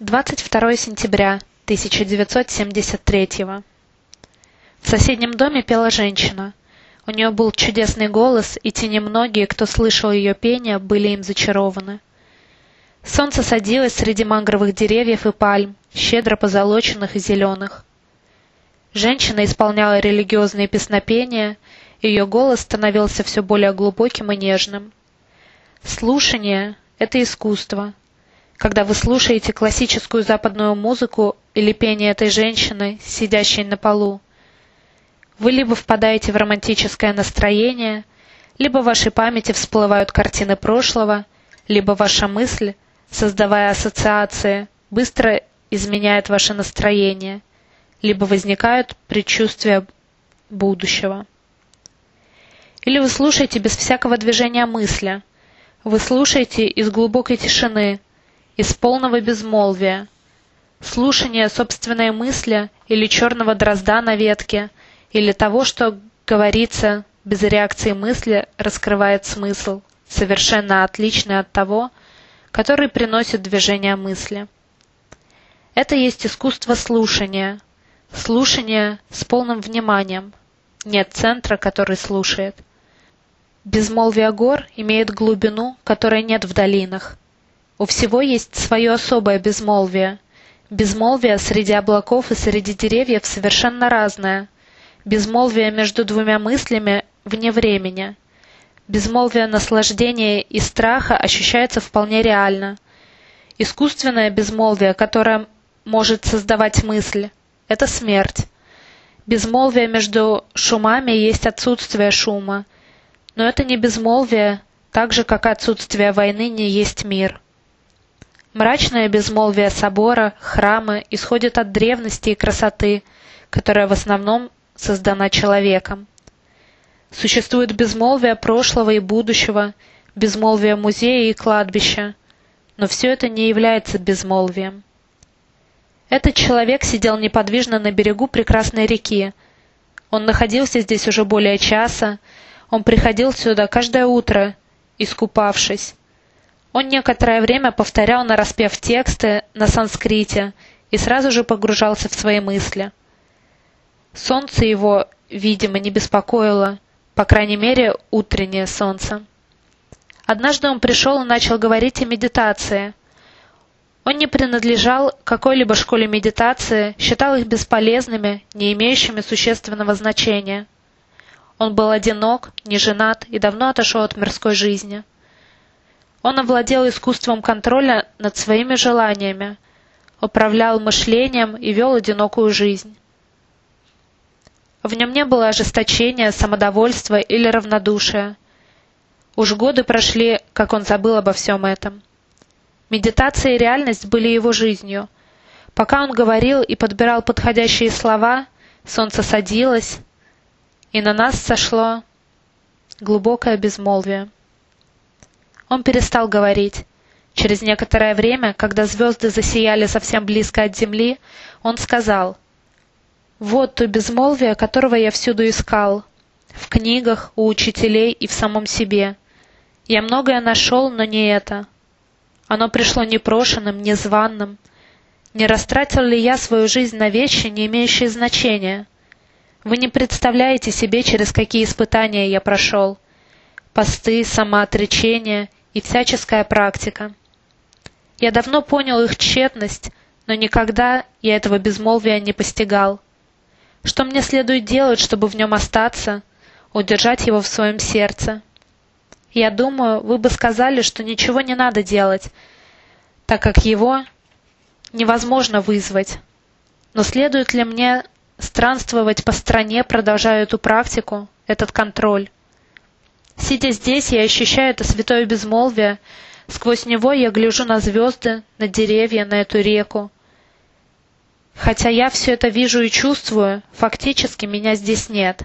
22 сентября 1973 В соседнем доме пела женщина. У нее был чудесный голос, и те немногие, кто слышал ее пение, были им зачарованы. Солнце садилось среди мангровых деревьев и пальм, щедро позолоченных и зеленых. Женщина исполняла религиозные песнопения, ее голос становился все более глубоким и нежным. Слушание — это искусство, когда вы слушаете классическую западную музыку или пение этой женщины, сидящей на полу. Вы либо впадаете в романтическое настроение, либо в вашей памяти всплывают картины прошлого, либо ваша мысль, создавая ассоциации, быстро изменяет ваше настроение, либо возникают предчувствия будущего. Или вы слушаете без всякого движения мысли. Вы слушаете из глубокой тишины, из полного безмолвия. Слушание собственной мысли или черного дрозда на ветке, или того, что говорится без реакции мысли, раскрывает смысл, совершенно отличный от того, который приносит движение мысли. Это есть искусство слушания, слушание с полным вниманием, нет центра, который слушает. Безмолвие гор имеет глубину, которой нет в долинах. У всего есть свое особое безмолвие. Безмолвие среди облаков и среди деревьев совершенно разное. Безмолвие между двумя мыслями вне времени. Безмолвие наслаждения и страха ощущается вполне реально. Искусственное безмолвие, которое может создавать мысль, это смерть. Безмолвие между шумами есть отсутствие шума. Но это не безмолвие, так же, как отсутствие войны не есть мир. Мрачное безмолвие собора, храма исходит от древности и красоты, которая в основном создана человеком. Существует безмолвие прошлого и будущего, безмолвие музея и кладбища, но все это не является безмолвием. Этот человек сидел неподвижно на берегу прекрасной реки. Он находился здесь уже более часа, он приходил сюда каждое утро, искупавшись. Он некоторое время повторял нараспев тексты на санскрите и сразу же погружался в свои мысли. Солнце его, видимо, не беспокоило, по крайней мере, утреннее солнце. Однажды он пришел и начал говорить о медитации. Он не принадлежал какой-либо школе медитации, считал их бесполезными, не имеющими существенного значения. Он был одинок, не женат и давно отошел от мирской жизни. Он овладел искусством контроля над своими желаниями, управлял мышлением и вел одинокую жизнь. В нем не было ожесточения, самодовольства или равнодушия. Уж годы прошли, как он забыл обо всем этом. Медитация и реальность были его жизнью. Пока он говорил и подбирал подходящие слова, солнце садилось, и на нас сошло глубокое безмолвие. Он перестал говорить. Через некоторое время, когда звезды засияли совсем близко от земли, он сказал, «Вот то безмолвие, которого я всюду искал, в книгах, у учителей и в самом себе. Я многое нашел, но не это. Оно пришло непрошенным, незваным. Не растратил ли я свою жизнь на вещи, не имеющие значения? Вы не представляете себе, через какие испытания я прошел. Посты, самоотречение — и всяческая практика. Я давно понял их тщетность, но никогда я этого безмолвия не постигал. Что мне следует делать, чтобы в нем остаться, удержать его в своем сердце? Я думаю, вы бы сказали, что ничего не надо делать, так как его невозможно вызвать. Но следует ли мне странствовать по стране, продолжая эту практику, этот контроль? Сидя здесь, я ощущаю это святое безмолвие. Сквозь него я гляжу на звезды, на деревья, на эту реку. Хотя я все это вижу и чувствую, фактически меня здесь нет.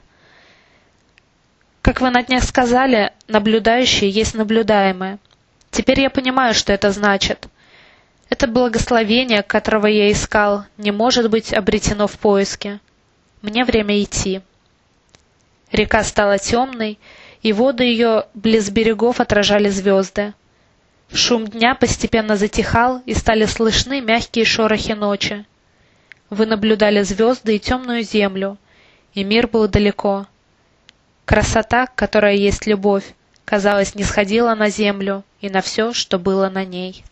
Как вы на днях сказали, наблюдающие есть наблюдаемые. Теперь я понимаю, что это значит. Это благословение, которого я искал, не может быть обретено в поиске. Мне время идти. Река стала темной, и воды ее близ берегов отражали звезды. Шум дня постепенно затихал, и стали слышны мягкие шорохи ночи. Вы наблюдали звезды и темную землю, и мир был далеко. Красота, которая есть любовь, казалось, не сходила на землю и на все, что было на ней.